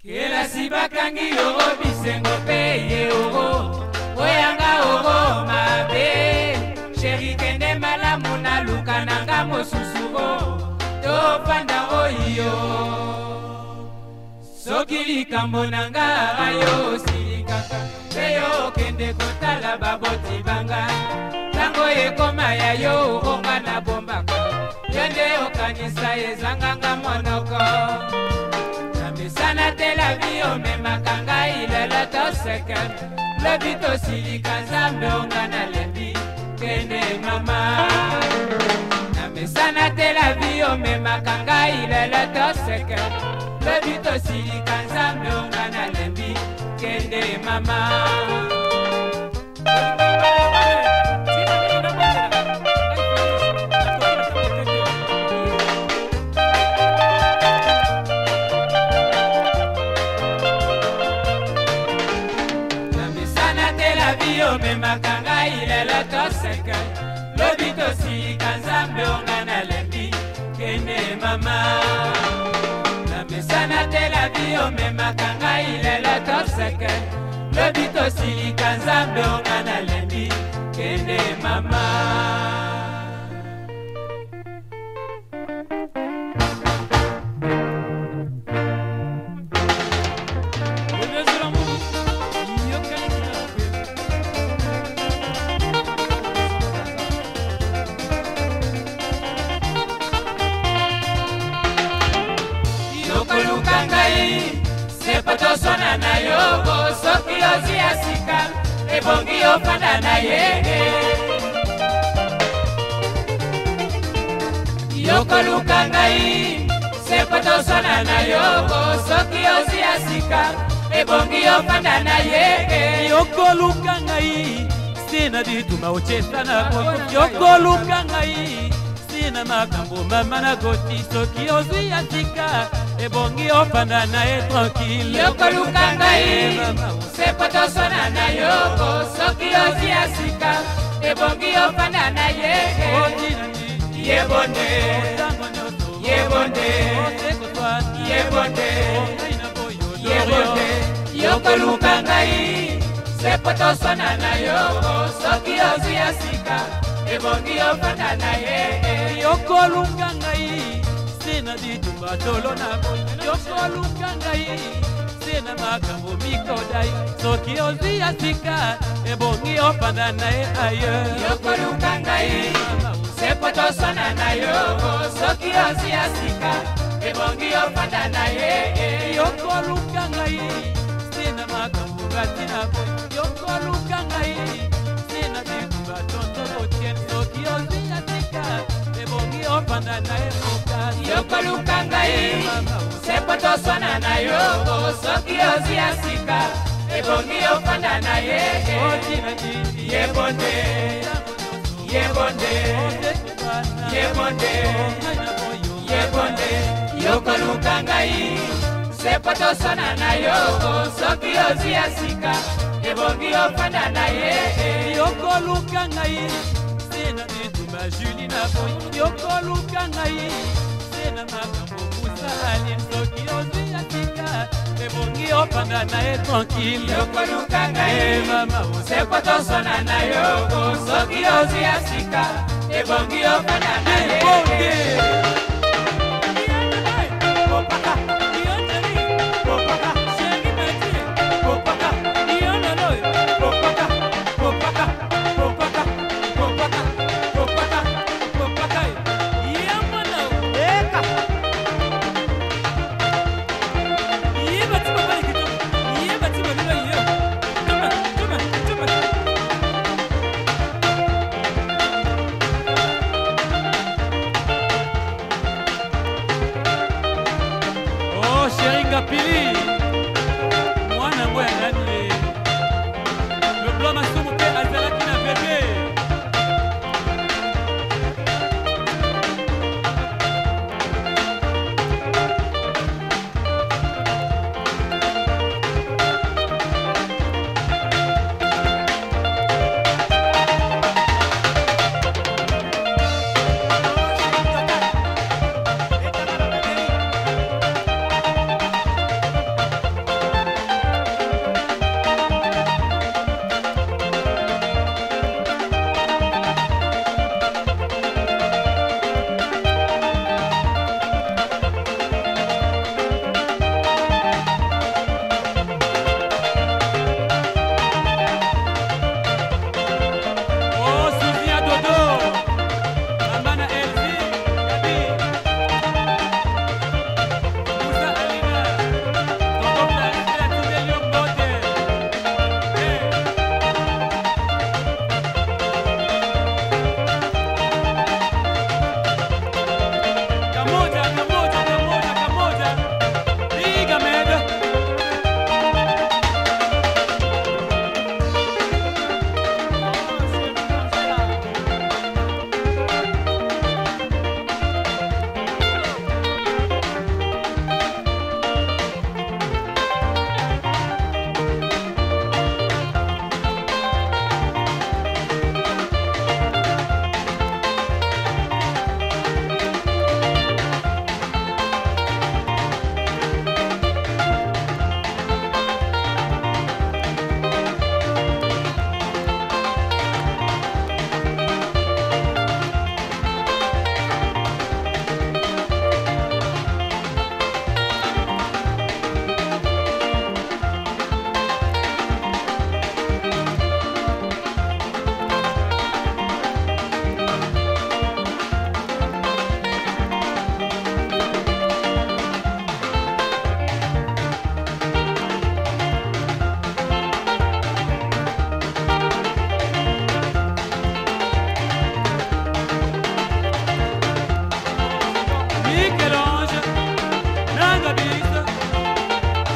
kelasi bakangi yongo bisengo mpe ye ogo oyanga ogo mabe sheri kende malamu naluka nanga mosusugo tofandango yo soki likambo nanga yo osilikaka mpe yo okende kotala baboti banga ntango ekoma ya yo okonga na bombaka yo nde okanisa ezanganga monoko kana te labi omemaka ngai lelo toseke lobi tosilika nzambe onga nalembi kende mama namesana te labi omemaka ngai lelo toseke lobi tosilika nzambe onga nalembi kende mama omemaka ngai lelo toseke lobi tosilika nzambe onga nalembi kende mama ngai sepo toswana na yo bosoki ozia sika ebongi ofanda na yenge yokoluka ngai sepo toswana na yo bosoki ozia sika ebongi ofanda na yenge yokoluka ngai sina dituma ochesa na yokoluka ngai sina makambo mama nakoti soki ozwi ya sika ebongi ofanda na ye tranquille yokoluka ngai sepo tosona na yoko soki otia sika ebongi ofanda na ye yebonde yebonde yebonde yebonde yokoluka ngai sepo tosona na yoko soki otia sika ebongi ofanda na ye yokolunga ngai se na bitumba tolo na koi yokoluka ngai se na makambo mikodai soki ozia sika ebongi opanda na ye aye yokoluka ngai sepo tosona na yo soki ozia sika ebongi opanda na ye yokoluka ngai se na makambo ngati na koi yokoluka ngai se na bitumba tonto botien soki ozia sika ebongi opanda na ye mokasi yokoluka ngai sepo toswana na yo soki ozi ya sika ebongi opanda na ye otinaki yebonde yebonde yebonde yebonde yokoluka ngai sepo toswana na yo soki ozi ya sika ebongi opanda na ye yokoluka ngai na boyi yokoluka ngai se na makambo kusali soki ozwya tika ebongi opanga na ye tranquille yokoluka ngai mama osekwa tosona na yo soki ozwya sika ebongi opanga na ye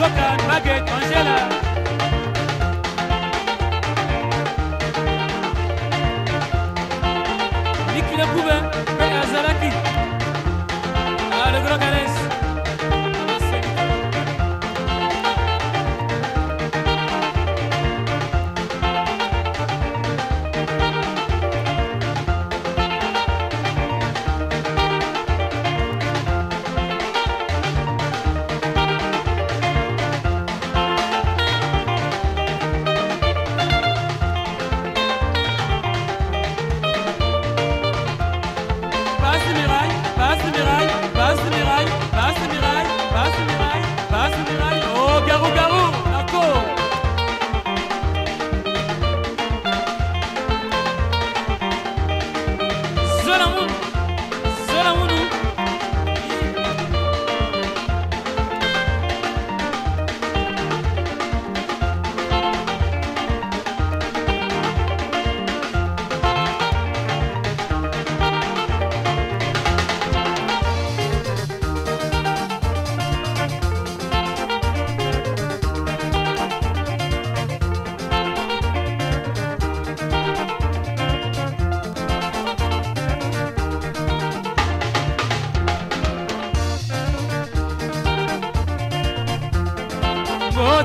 avocat Nagé Angela. Nikina Poubin, Azalaki, ah, le grand Ganès. Solomon.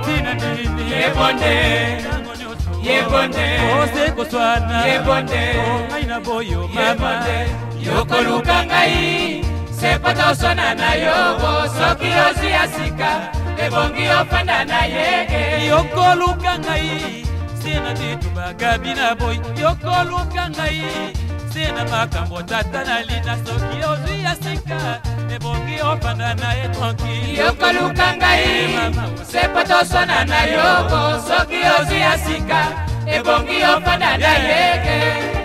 tine nini yebonde yebonde ose koswana yebonde ongaina oh, boyo mama yokoluka ngai sepata oswana na yobo soki ozwi ya sika ebongi ofanda na ye yokoluka ngai sena titubaga bina boy yokoluka ngai sena makambo tata na lina soki ozwi ya sika ebongi ofanda na ye tranquille yokoluka ngai eh, sepo toswana na yo soki ozwi ya sika ebongi ofanda na eh, yeke